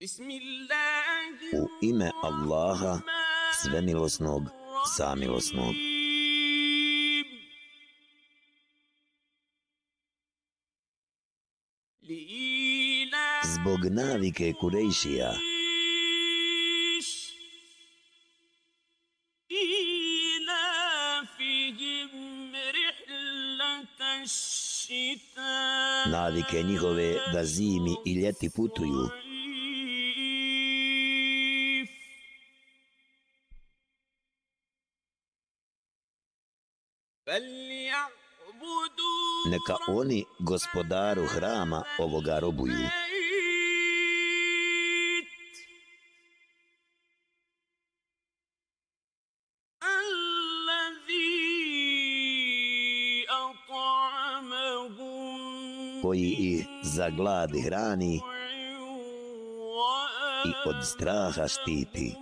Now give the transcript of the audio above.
U ime Allaha, svemilosnog, samilosnog. Zbog navike Kurejšija, navike njihove da zimi i ljeti putuju, neka oni gospodaru hrama ovoga robuju. koji ih za gladi hrani i od straha štiti.